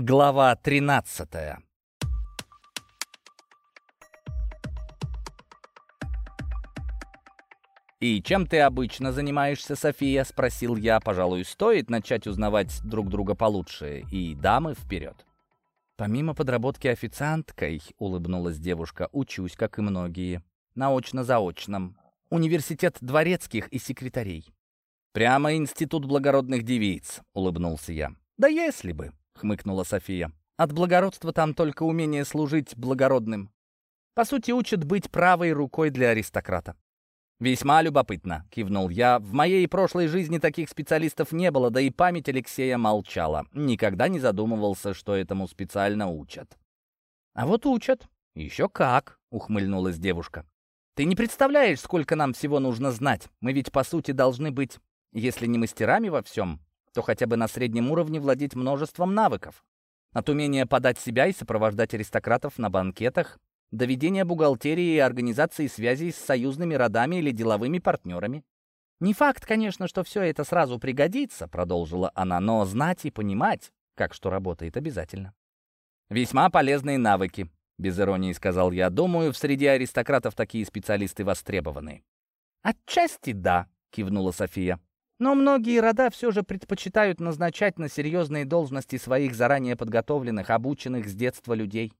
Глава 13 «И чем ты обычно занимаешься, София?» — спросил я. «Пожалуй, стоит начать узнавать друг друга получше. И дамы вперед». «Помимо подработки официанткой», — улыбнулась девушка, — «учусь, как и многие. Наочно-заочном. Университет дворецких и секретарей». «Прямо институт благородных девиц», — улыбнулся я. «Да если бы», — хмыкнула София. «От благородства там только умение служить благородным. По сути, учат быть правой рукой для аристократа. «Весьма любопытно», — кивнул я. «В моей прошлой жизни таких специалистов не было, да и память Алексея молчала. Никогда не задумывался, что этому специально учат». «А вот учат. Еще как», — ухмыльнулась девушка. «Ты не представляешь, сколько нам всего нужно знать. Мы ведь, по сути, должны быть, если не мастерами во всем, то хотя бы на среднем уровне владеть множеством навыков. От умения подать себя и сопровождать аристократов на банкетах доведения бухгалтерии и организации связей с союзными родами или деловыми партнерами. «Не факт, конечно, что все это сразу пригодится», — продолжила она, «но знать и понимать, как что работает, обязательно». «Весьма полезные навыки», — без иронии сказал я. «Думаю, в среде аристократов такие специалисты востребованы». «Отчасти да», — кивнула София. «Но многие рода все же предпочитают назначать на серьезные должности своих заранее подготовленных, обученных с детства людей.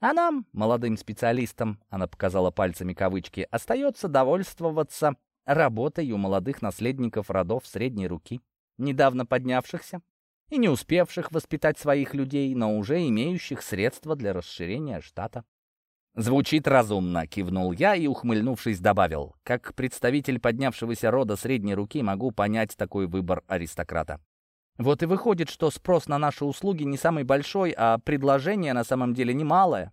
А нам, молодым специалистам, она показала пальцами кавычки, остается довольствоваться работой у молодых наследников родов средней руки, недавно поднявшихся и не успевших воспитать своих людей, но уже имеющих средства для расширения штата. «Звучит разумно», — кивнул я и, ухмыльнувшись, добавил. «Как представитель поднявшегося рода средней руки могу понять такой выбор аристократа. Вот и выходит, что спрос на наши услуги не самый большой, а предложение на самом деле немалое,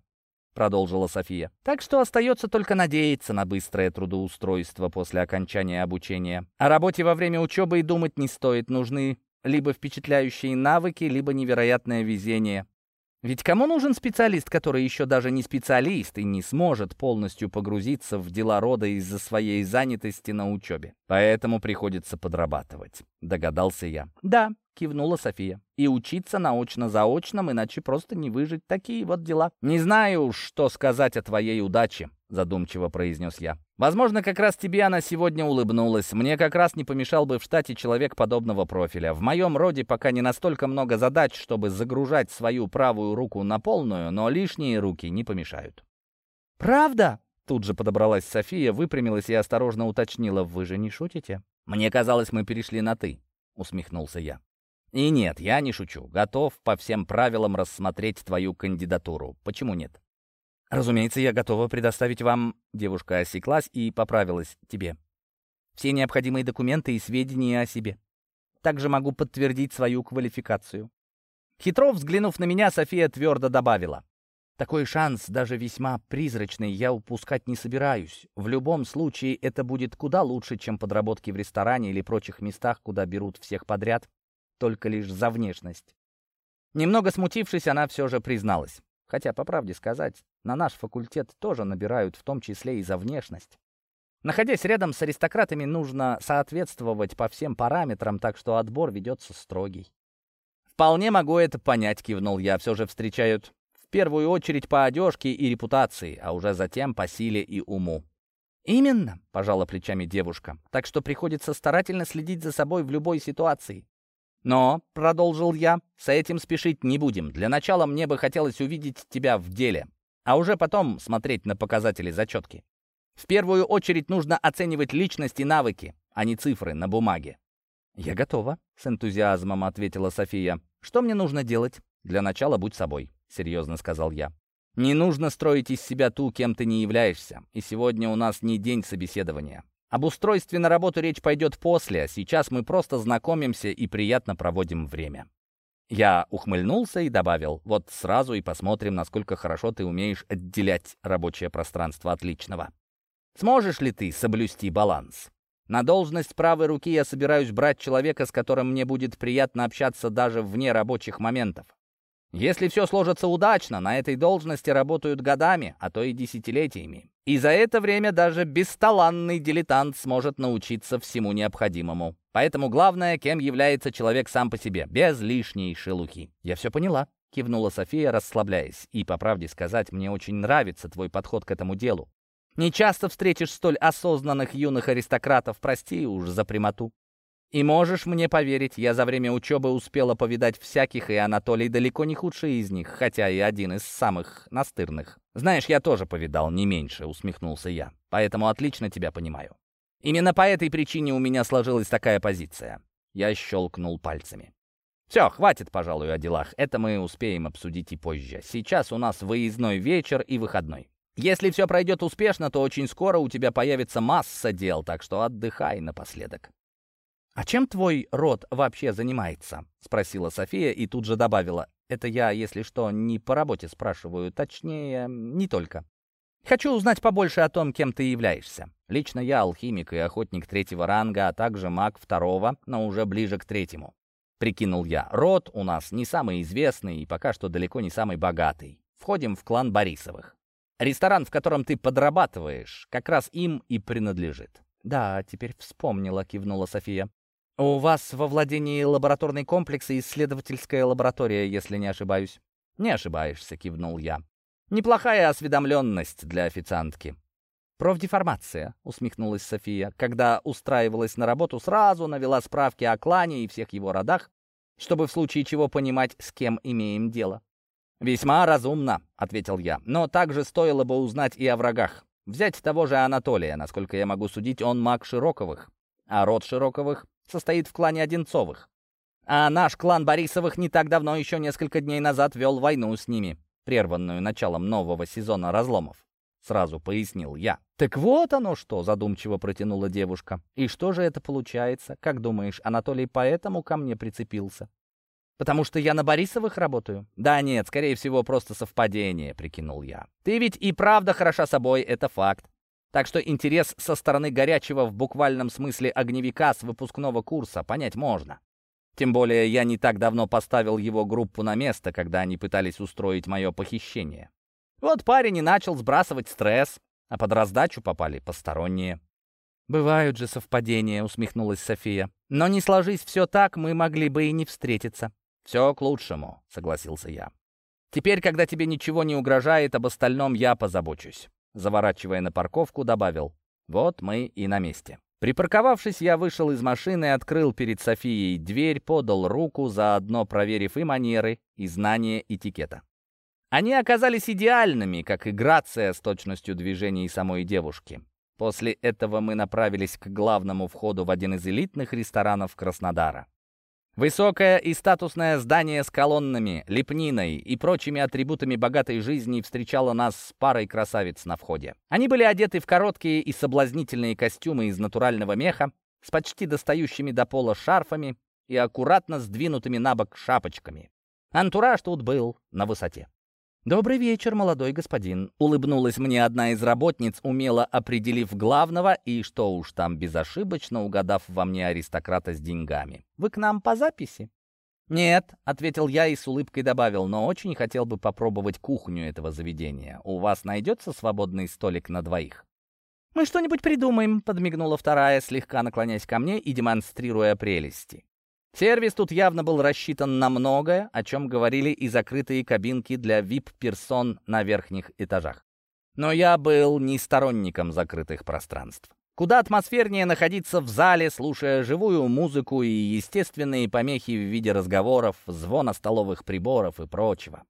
продолжила София. Так что остается только надеяться на быстрое трудоустройство после окончания обучения. О работе во время учебы и думать не стоит, нужны либо впечатляющие навыки, либо невероятное везение. Ведь кому нужен специалист, который еще даже не специалист и не сможет полностью погрузиться в дела рода из-за своей занятости на учебе? Поэтому приходится подрабатывать, догадался я. Да, кивнула София. «И учиться наочно-заочном, иначе просто не выжить. Такие вот дела». «Не знаю, что сказать о твоей удаче», — задумчиво произнес я. «Возможно, как раз тебе она сегодня улыбнулась. Мне как раз не помешал бы в штате человек подобного профиля. В моем роде пока не настолько много задач, чтобы загружать свою правую руку на полную, но лишние руки не помешают». «Правда?» Тут же подобралась София, выпрямилась и осторожно уточнила. «Вы же не шутите?» «Мне казалось, мы перешли на «ты», — усмехнулся я. И нет, я не шучу. Готов по всем правилам рассмотреть твою кандидатуру. Почему нет? Разумеется, я готова предоставить вам... Девушка осеклась и поправилась тебе. Все необходимые документы и сведения о себе. Также могу подтвердить свою квалификацию. Хитро взглянув на меня, София твердо добавила. Такой шанс, даже весьма призрачный, я упускать не собираюсь. В любом случае, это будет куда лучше, чем подработки в ресторане или прочих местах, куда берут всех подряд только лишь за внешность. Немного смутившись, она все же призналась. Хотя, по правде сказать, на наш факультет тоже набирают в том числе и за внешность. Находясь рядом с аристократами, нужно соответствовать по всем параметрам, так что отбор ведется строгий. «Вполне могу это понять», — кивнул я. «Все же встречают в первую очередь по одежке и репутации, а уже затем по силе и уму». «Именно», — пожала плечами девушка, «так что приходится старательно следить за собой в любой ситуации. Но, — продолжил я, — с этим спешить не будем. Для начала мне бы хотелось увидеть тебя в деле, а уже потом смотреть на показатели зачетки. В первую очередь нужно оценивать личность и навыки, а не цифры на бумаге. «Я готова», — с энтузиазмом ответила София. «Что мне нужно делать?» «Для начала будь собой», — серьезно сказал я. «Не нужно строить из себя ту, кем ты не являешься. И сегодня у нас не день собеседования. Об устройстве на работу речь пойдет после, а сейчас мы просто знакомимся и приятно проводим время. Я ухмыльнулся и добавил, вот сразу и посмотрим, насколько хорошо ты умеешь отделять рабочее пространство от личного. Сможешь ли ты соблюсти баланс? На должность правой руки я собираюсь брать человека, с которым мне будет приятно общаться даже вне рабочих моментов. Если все сложится удачно, на этой должности работают годами, а то и десятилетиями. И за это время даже бесталанный дилетант сможет научиться всему необходимому. Поэтому главное, кем является человек сам по себе, без лишней шелухи. Я все поняла. Кивнула София, расслабляясь. И, по правде сказать, мне очень нравится твой подход к этому делу. Не часто встретишь столь осознанных юных аристократов, прости уж за прямоту. И можешь мне поверить, я за время учебы успела повидать всяких, и Анатолий далеко не худший из них, хотя и один из самых настырных. Знаешь, я тоже повидал, не меньше, усмехнулся я. Поэтому отлично тебя понимаю. Именно по этой причине у меня сложилась такая позиция. Я щелкнул пальцами. Все, хватит, пожалуй, о делах. Это мы успеем обсудить и позже. Сейчас у нас выездной вечер и выходной. Если все пройдет успешно, то очень скоро у тебя появится масса дел, так что отдыхай напоследок. «А чем твой род вообще занимается?» — спросила София и тут же добавила. «Это я, если что, не по работе спрашиваю, точнее, не только. Хочу узнать побольше о том, кем ты являешься. Лично я алхимик и охотник третьего ранга, а также маг второго, но уже ближе к третьему. Прикинул я, род у нас не самый известный и пока что далеко не самый богатый. Входим в клан Борисовых. Ресторан, в котором ты подрабатываешь, как раз им и принадлежит. «Да, теперь вспомнила», — кивнула София. «У вас во владении лабораторный комплекс и исследовательская лаборатория, если не ошибаюсь». «Не ошибаешься», — кивнул я. «Неплохая осведомленность для официантки». «Профдеформация», — усмехнулась София. «Когда устраивалась на работу, сразу навела справки о клане и всех его родах, чтобы в случае чего понимать, с кем имеем дело». «Весьма разумно», — ответил я. «Но также стоило бы узнать и о врагах. Взять того же Анатолия. Насколько я могу судить, он маг Широковых. А род Широковых состоит в клане Одинцовых. А наш клан Борисовых не так давно, еще несколько дней назад, вел войну с ними, прерванную началом нового сезона разломов. Сразу пояснил я. «Так вот оно что!» — задумчиво протянула девушка. «И что же это получается? Как думаешь, Анатолий поэтому ко мне прицепился?» «Потому что я на Борисовых работаю?» «Да нет, скорее всего, просто совпадение», — прикинул я. «Ты ведь и правда хороша собой, это факт. Так что интерес со стороны горячего в буквальном смысле огневика с выпускного курса понять можно. Тем более я не так давно поставил его группу на место, когда они пытались устроить мое похищение. Вот парень и начал сбрасывать стресс, а под раздачу попали посторонние. «Бывают же совпадения», — усмехнулась София. «Но не сложись все так, мы могли бы и не встретиться». «Все к лучшему», — согласился я. «Теперь, когда тебе ничего не угрожает, об остальном я позабочусь». Заворачивая на парковку, добавил «Вот мы и на месте». Припарковавшись, я вышел из машины, открыл перед Софией дверь, подал руку, заодно проверив и манеры, и знания этикета. Они оказались идеальными, как и грация с точностью движений самой девушки. После этого мы направились к главному входу в один из элитных ресторанов Краснодара. Высокое и статусное здание с колоннами, лепниной и прочими атрибутами богатой жизни встречало нас с парой красавиц на входе. Они были одеты в короткие и соблазнительные костюмы из натурального меха, с почти достающими до пола шарфами и аккуратно сдвинутыми на бок шапочками. Антураж тут был на высоте. «Добрый вечер, молодой господин», — улыбнулась мне одна из работниц, умело определив главного и, что уж там, безошибочно угадав во мне аристократа с деньгами. «Вы к нам по записи?» «Нет», — ответил я и с улыбкой добавил, «но очень хотел бы попробовать кухню этого заведения. У вас найдется свободный столик на двоих?» «Мы что-нибудь придумаем», — подмигнула вторая, слегка наклоняясь ко мне и демонстрируя прелести. Сервис тут явно был рассчитан на многое, о чем говорили и закрытые кабинки для VIP-персон на верхних этажах. Но я был не сторонником закрытых пространств. Куда атмосфернее находиться в зале, слушая живую музыку и естественные помехи в виде разговоров, звона столовых приборов и прочего.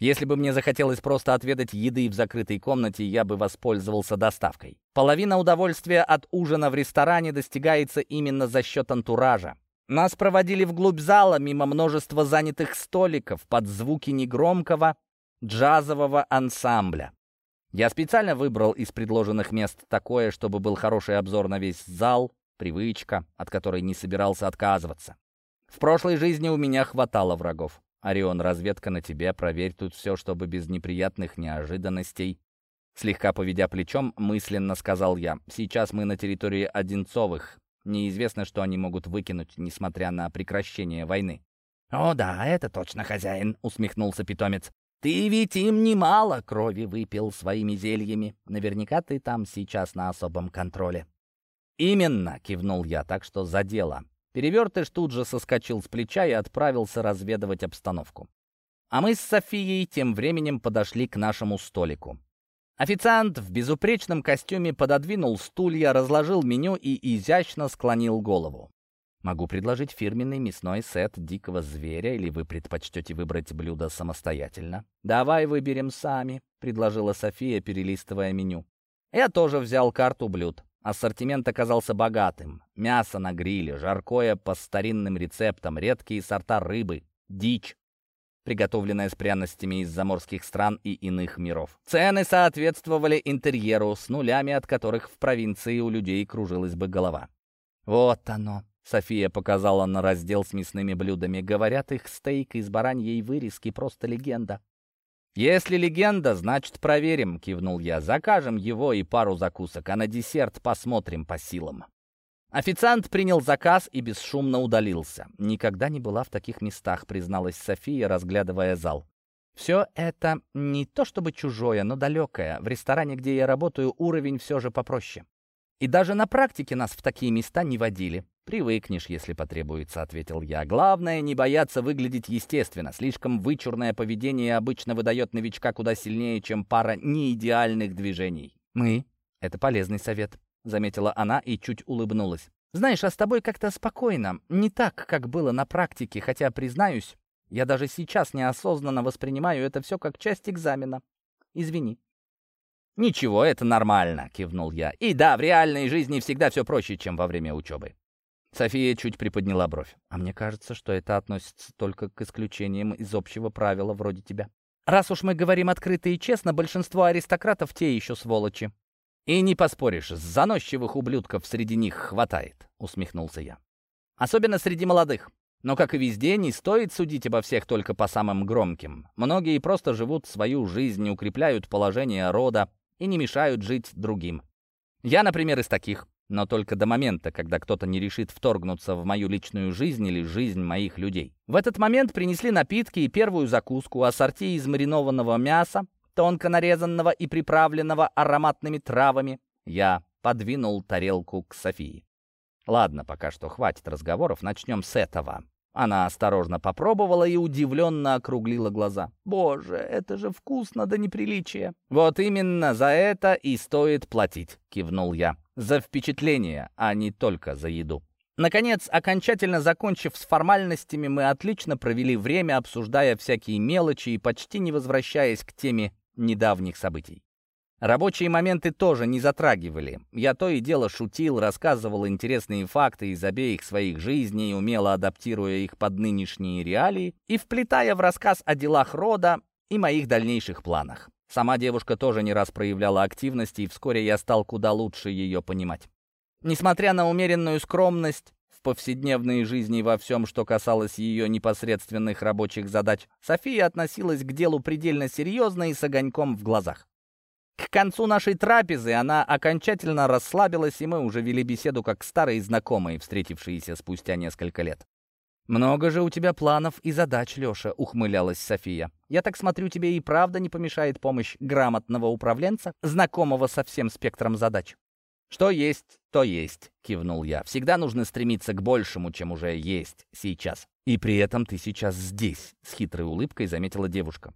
Если бы мне захотелось просто отведать еды в закрытой комнате, я бы воспользовался доставкой. Половина удовольствия от ужина в ресторане достигается именно за счет антуража. Нас проводили вглубь зала, мимо множества занятых столиков, под звуки негромкого джазового ансамбля. Я специально выбрал из предложенных мест такое, чтобы был хороший обзор на весь зал, привычка, от которой не собирался отказываться. В прошлой жизни у меня хватало врагов. Орион, разведка на тебе, проверь тут все, чтобы без неприятных неожиданностей. Слегка поведя плечом, мысленно сказал я. Сейчас мы на территории Одинцовых, Неизвестно, что они могут выкинуть, несмотря на прекращение войны. «О да, это точно хозяин», — усмехнулся питомец. «Ты ведь им немало крови выпил своими зельями. Наверняка ты там сейчас на особом контроле». «Именно», — кивнул я, так что за дело. Перевертыш тут же соскочил с плеча и отправился разведывать обстановку. А мы с Софией тем временем подошли к нашему столику. Официант в безупречном костюме пододвинул стулья, разложил меню и изящно склонил голову. Могу предложить фирменный мясной сет дикого зверя, или вы предпочтете выбрать блюдо самостоятельно? «Давай выберем сами», — предложила София, перелистывая меню. Я тоже взял карту блюд. Ассортимент оказался богатым. Мясо на гриле, жаркое по старинным рецептам, редкие сорта рыбы, дичь, приготовленная с пряностями из заморских стран и иных миров. Цены соответствовали интерьеру, с нулями от которых в провинции у людей кружилась бы голова. «Вот оно», София показала на раздел с мясными блюдами. Говорят, их стейк из бараньей вырезки просто легенда. «Если легенда, значит, проверим», — кивнул я. «Закажем его и пару закусок, а на десерт посмотрим по силам». Официант принял заказ и бесшумно удалился. «Никогда не была в таких местах», — призналась София, разглядывая зал. «Все это не то чтобы чужое, но далекое. В ресторане, где я работаю, уровень все же попроще. И даже на практике нас в такие места не водили. «Привыкнешь, если потребуется», — ответил я. «Главное, не бояться выглядеть естественно. Слишком вычурное поведение обычно выдает новичка куда сильнее, чем пара неидеальных движений». «Мы?» — это полезный совет», — заметила она и чуть улыбнулась. «Знаешь, а с тобой как-то спокойно. Не так, как было на практике, хотя, признаюсь, я даже сейчас неосознанно воспринимаю это все как часть экзамена. Извини». «Ничего, это нормально», — кивнул я. «И да, в реальной жизни всегда все проще, чем во время учебы». София чуть приподняла бровь. «А мне кажется, что это относится только к исключениям из общего правила вроде тебя. Раз уж мы говорим открыто и честно, большинство аристократов те еще сволочи». «И не поспоришь, заносчивых ублюдков среди них хватает», — усмехнулся я. «Особенно среди молодых. Но, как и везде, не стоит судить обо всех только по самым громким. Многие просто живут свою жизнь, укрепляют положение рода и не мешают жить другим. Я, например, из таких но только до момента, когда кто-то не решит вторгнуться в мою личную жизнь или жизнь моих людей. В этот момент принесли напитки и первую закуску, ассорти из маринованного мяса, тонко нарезанного и приправленного ароматными травами. Я подвинул тарелку к Софии. Ладно, пока что хватит разговоров, начнем с этого. Она осторожно попробовала и удивленно округлила глаза. «Боже, это же вкусно до неприличия!» «Вот именно за это и стоит платить», — кивнул я. «За впечатление, а не только за еду». Наконец, окончательно закончив с формальностями, мы отлично провели время, обсуждая всякие мелочи и почти не возвращаясь к теме недавних событий. Рабочие моменты тоже не затрагивали. Я то и дело шутил, рассказывал интересные факты из обеих своих жизней, умело адаптируя их под нынешние реалии и вплетая в рассказ о делах рода и моих дальнейших планах. Сама девушка тоже не раз проявляла активность, и вскоре я стал куда лучше ее понимать. Несмотря на умеренную скромность, повседневной жизни во всем, что касалось ее непосредственных рабочих задач, София относилась к делу предельно серьезно и с огоньком в глазах. К концу нашей трапезы она окончательно расслабилась, и мы уже вели беседу как старые знакомые, встретившиеся спустя несколько лет. «Много же у тебя планов и задач, Леша», — ухмылялась София. «Я так смотрю, тебе и правда не помешает помощь грамотного управленца, знакомого со всем спектром задач». «Что есть, то есть», — кивнул я. «Всегда нужно стремиться к большему, чем уже есть сейчас». «И при этом ты сейчас здесь», — с хитрой улыбкой заметила девушка.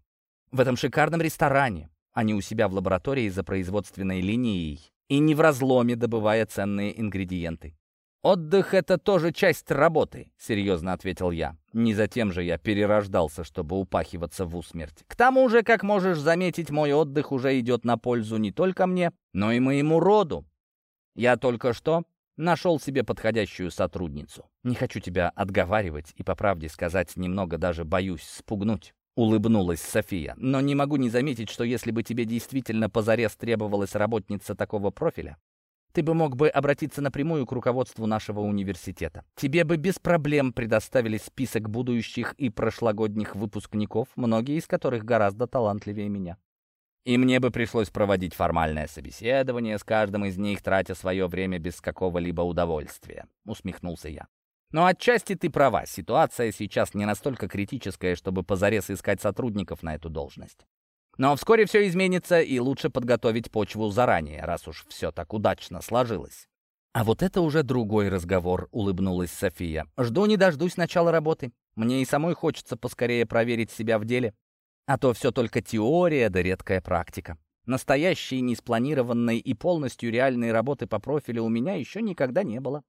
«В этом шикарном ресторане, а не у себя в лаборатории за производственной линией и не в разломе, добывая ценные ингредиенты. «Отдых — это тоже часть работы», — серьезно ответил я. Не затем же я перерождался, чтобы упахиваться в усмерть. К тому же, как можешь заметить, мой отдых уже идет на пользу не только мне, но и моему роду. Я только что нашел себе подходящую сотрудницу. Не хочу тебя отговаривать и, по правде сказать, немного даже боюсь спугнуть. Улыбнулась София. «Но не могу не заметить, что если бы тебе действительно позарез требовалась работница такого профиля, ты бы мог бы обратиться напрямую к руководству нашего университета. Тебе бы без проблем предоставили список будущих и прошлогодних выпускников, многие из которых гораздо талантливее меня. И мне бы пришлось проводить формальное собеседование с каждым из них, тратя свое время без какого-либо удовольствия», — усмехнулся я. Но отчасти ты права, ситуация сейчас не настолько критическая, чтобы позарез искать сотрудников на эту должность. Но вскоре все изменится, и лучше подготовить почву заранее, раз уж все так удачно сложилось. «А вот это уже другой разговор», — улыбнулась София. «Жду не дождусь начала работы. Мне и самой хочется поскорее проверить себя в деле. А то все только теория да редкая практика. Настоящей, неспланированной и полностью реальной работы по профилю у меня еще никогда не было.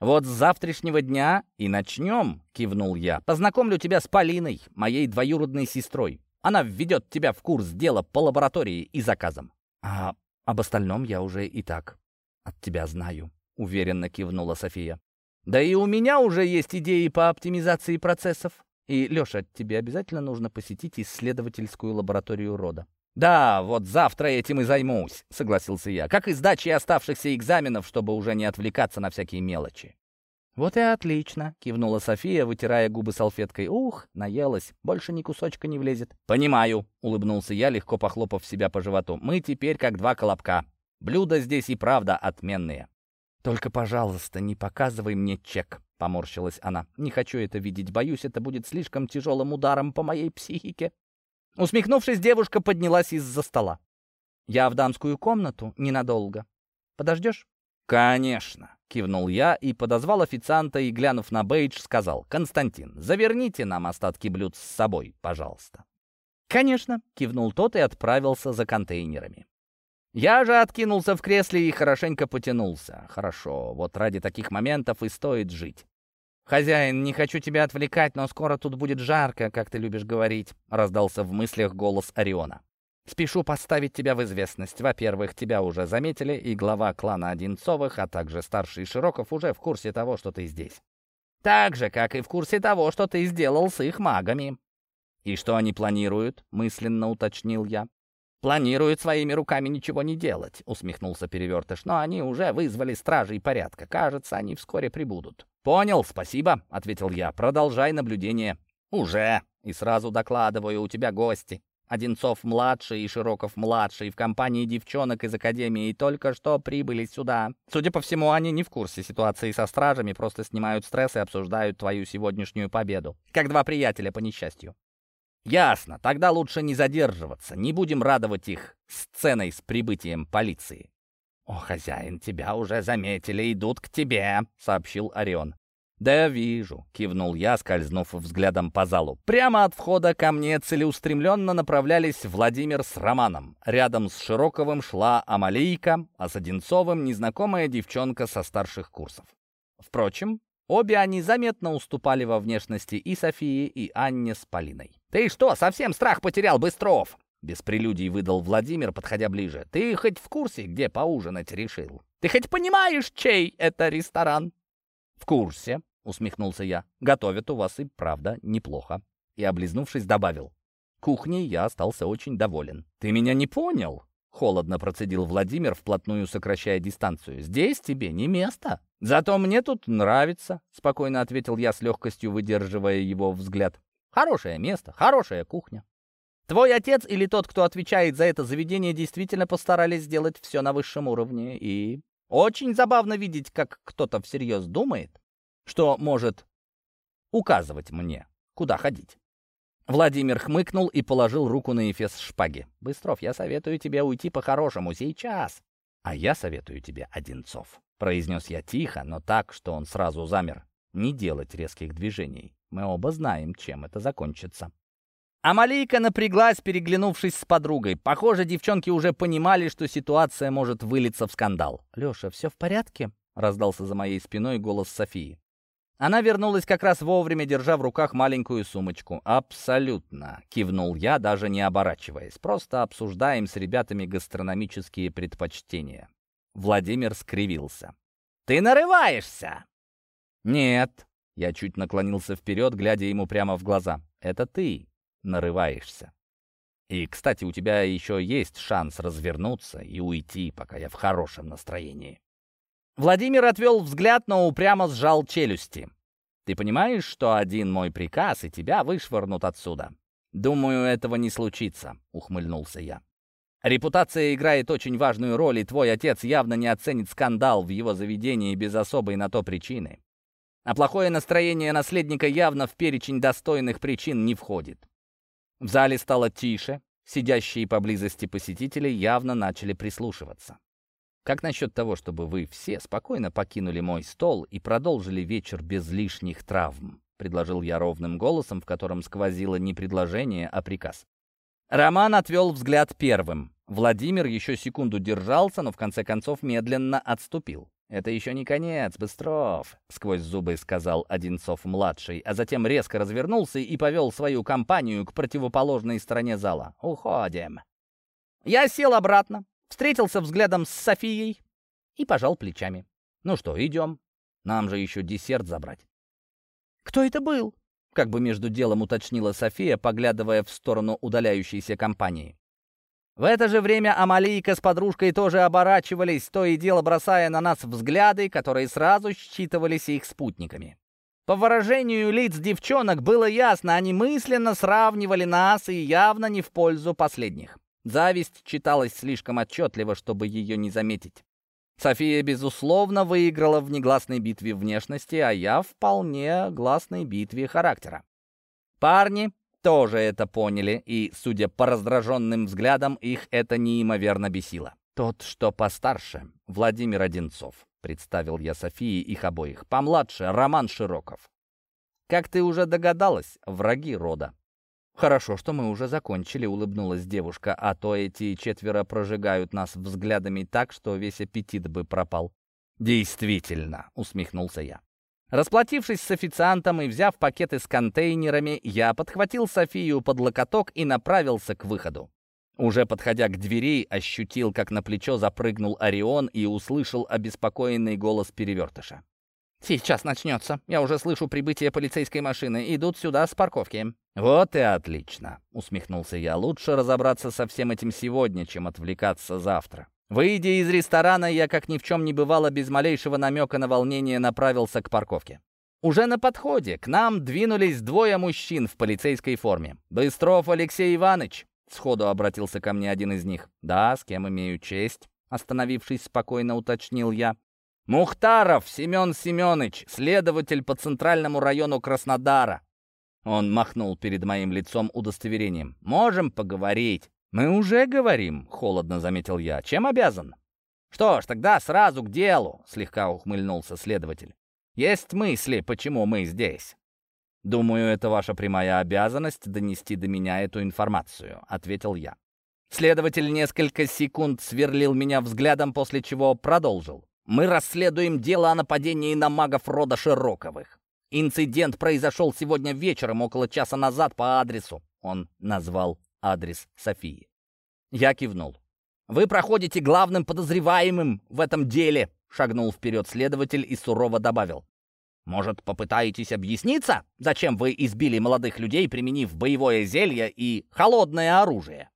«Вот с завтрашнего дня и начнем», — кивнул я. «Познакомлю тебя с Полиной, моей двоюродной сестрой. Она введет тебя в курс дела по лаборатории и заказам». «А об остальном я уже и так от тебя знаю», — уверенно кивнула София. «Да и у меня уже есть идеи по оптимизации процессов. И, Леша, тебе обязательно нужно посетить исследовательскую лабораторию рода». «Да, вот завтра этим и займусь», — согласился я, «как и сдачей оставшихся экзаменов, чтобы уже не отвлекаться на всякие мелочи». «Вот и отлично», — кивнула София, вытирая губы салфеткой. «Ух, наелась, больше ни кусочка не влезет». «Понимаю», — улыбнулся я, легко похлопав себя по животу. «Мы теперь как два колобка. Блюда здесь и правда отменные». «Только, пожалуйста, не показывай мне чек», — поморщилась она. «Не хочу это видеть. Боюсь, это будет слишком тяжелым ударом по моей психике». Усмехнувшись, девушка поднялась из-за стола. «Я в дамскую комнату ненадолго. Подождешь?» «Конечно», — кивнул я и подозвал официанта и, глянув на бейдж, сказал, «Константин, заверните нам остатки блюд с собой, пожалуйста». «Конечно», — кивнул тот и отправился за контейнерами. Я же откинулся в кресле и хорошенько потянулся. Хорошо, вот ради таких моментов и стоит жить. «Хозяин, не хочу тебя отвлекать, но скоро тут будет жарко, как ты любишь говорить», — раздался в мыслях голос Ориона. «Спешу поставить тебя в известность. Во-первых, тебя уже заметили, и глава клана Одинцовых, а также старший Широков уже в курсе того, что ты здесь. Так же, как и в курсе того, что ты сделал с их магами». «И что они планируют?» — мысленно уточнил я. «Планируют своими руками ничего не делать», — усмехнулся Перевертыш. «Но они уже вызвали стражей порядка. Кажется, они вскоре прибудут». «Понял, спасибо», — ответил я. «Продолжай наблюдение». «Уже. И сразу докладываю, у тебя гости. Одинцов-младший и Широков-младший в компании девчонок из Академии только что прибыли сюда. Судя по всему, они не в курсе ситуации со стражами, просто снимают стресс и обсуждают твою сегодняшнюю победу. Как два приятеля по несчастью. «Ясно. Тогда лучше не задерживаться. Не будем радовать их сценой с прибытием полиции». «О, хозяин, тебя уже заметили, идут к тебе», — сообщил Орион. «Да вижу», — кивнул я, скользнув взглядом по залу. Прямо от входа ко мне целеустремленно направлялись Владимир с Романом. Рядом с Широковым шла Амалийка, а с Одинцовым незнакомая девчонка со старших курсов. Впрочем, Обе они заметно уступали во внешности и Софии, и Анне с Полиной. «Ты что, совсем страх потерял, Быстров?» Без прелюдий выдал Владимир, подходя ближе. «Ты хоть в курсе, где поужинать решил? Ты хоть понимаешь, чей это ресторан?» «В курсе», — усмехнулся я. «Готовят у вас и правда неплохо». И, облизнувшись, добавил. Кухней я остался очень доволен. «Ты меня не понял?» Холодно процедил Владимир, вплотную сокращая дистанцию. «Здесь тебе не место». «Зато мне тут нравится», — спокойно ответил я с легкостью, выдерживая его взгляд. «Хорошее место, хорошая кухня». Твой отец или тот, кто отвечает за это заведение, действительно постарались сделать все на высшем уровне. И очень забавно видеть, как кто-то всерьез думает, что может указывать мне, куда ходить. Владимир хмыкнул и положил руку на эфес шпаги. «Быстров, я советую тебе уйти по-хорошему сейчас». «А я советую тебе, Одинцов», — произнес я тихо, но так, что он сразу замер. «Не делать резких движений. Мы оба знаем, чем это закончится». Амалийка напряглась, переглянувшись с подругой. Похоже, девчонки уже понимали, что ситуация может вылиться в скандал. «Леша, все в порядке?» — раздался за моей спиной голос Софии. Она вернулась как раз вовремя, держа в руках маленькую сумочку. «Абсолютно», — кивнул я, даже не оборачиваясь. «Просто обсуждаем с ребятами гастрономические предпочтения». Владимир скривился. «Ты нарываешься!» «Нет», — я чуть наклонился вперед, глядя ему прямо в глаза. «Это ты нарываешься. И, кстати, у тебя еще есть шанс развернуться и уйти, пока я в хорошем настроении». Владимир отвел взгляд, но упрямо сжал челюсти. «Ты понимаешь, что один мой приказ, и тебя вышвырнут отсюда?» «Думаю, этого не случится», — ухмыльнулся я. «Репутация играет очень важную роль, и твой отец явно не оценит скандал в его заведении без особой на то причины. А плохое настроение наследника явно в перечень достойных причин не входит». В зале стало тише, сидящие поблизости посетители явно начали прислушиваться. Как насчет того, чтобы вы все спокойно покинули мой стол и продолжили вечер без лишних травм?» — предложил я ровным голосом, в котором сквозило не предложение, а приказ. Роман отвел взгляд первым. Владимир еще секунду держался, но в конце концов медленно отступил. «Это еще не конец, Быстров», — сквозь зубы сказал Одинцов-младший, а затем резко развернулся и повел свою компанию к противоположной стороне зала. «Уходим». Я сел обратно, встретился взглядом с Софией и пожал плечами. «Ну что, идем? Нам же еще десерт забрать». «Кто это был?» — как бы между делом уточнила София, поглядывая в сторону удаляющейся компании. В это же время Амалийка с подружкой тоже оборачивались, то и дело бросая на нас взгляды, которые сразу считывались их спутниками. По выражению лиц девчонок было ясно, они мысленно сравнивали нас и явно не в пользу последних. Зависть читалась слишком отчетливо, чтобы ее не заметить. София, безусловно, выиграла в негласной битве внешности, а я вполне гласной битве характера. Парни тоже это поняли, и, судя по раздраженным взглядам, их это неимоверно бесило. «Тот, что постарше, Владимир Одинцов», — представил я Софии их обоих. «Помладше, Роман Широков». «Как ты уже догадалась, враги рода». «Хорошо, что мы уже закончили», — улыбнулась девушка, «а то эти четверо прожигают нас взглядами так, что весь аппетит бы пропал». «Действительно», — усмехнулся я. Расплатившись с официантом и взяв пакеты с контейнерами, я подхватил Софию под локоток и направился к выходу. Уже подходя к двери, ощутил, как на плечо запрыгнул Орион и услышал обеспокоенный голос перевертыша. «Сейчас начнется. Я уже слышу прибытие полицейской машины. Идут сюда с парковки». «Вот и отлично», — усмехнулся я. «Лучше разобраться со всем этим сегодня, чем отвлекаться завтра». Выйдя из ресторана, я, как ни в чем не бывало, без малейшего намека на волнение направился к парковке. Уже на подходе к нам двинулись двое мужчин в полицейской форме. «Быстров Алексей Иванович!» — сходу обратился ко мне один из них. «Да, с кем имею честь?» — остановившись, спокойно уточнил я. «Мухтаров Семен Семенович, следователь по Центральному району Краснодара». Он махнул перед моим лицом удостоверением. «Можем поговорить?» «Мы уже говорим», — холодно заметил я. «Чем обязан?» «Что ж, тогда сразу к делу», — слегка ухмыльнулся следователь. «Есть мысли, почему мы здесь?» «Думаю, это ваша прямая обязанность донести до меня эту информацию», — ответил я. Следователь несколько секунд сверлил меня взглядом, после чего продолжил. «Мы расследуем дело о нападении на магов рода Широковых. Инцидент произошел сегодня вечером, около часа назад, по адресу». Он назвал адрес Софии. Я кивнул. «Вы проходите главным подозреваемым в этом деле», — шагнул вперед следователь и сурово добавил. «Может, попытаетесь объясниться, зачем вы избили молодых людей, применив боевое зелье и холодное оружие?»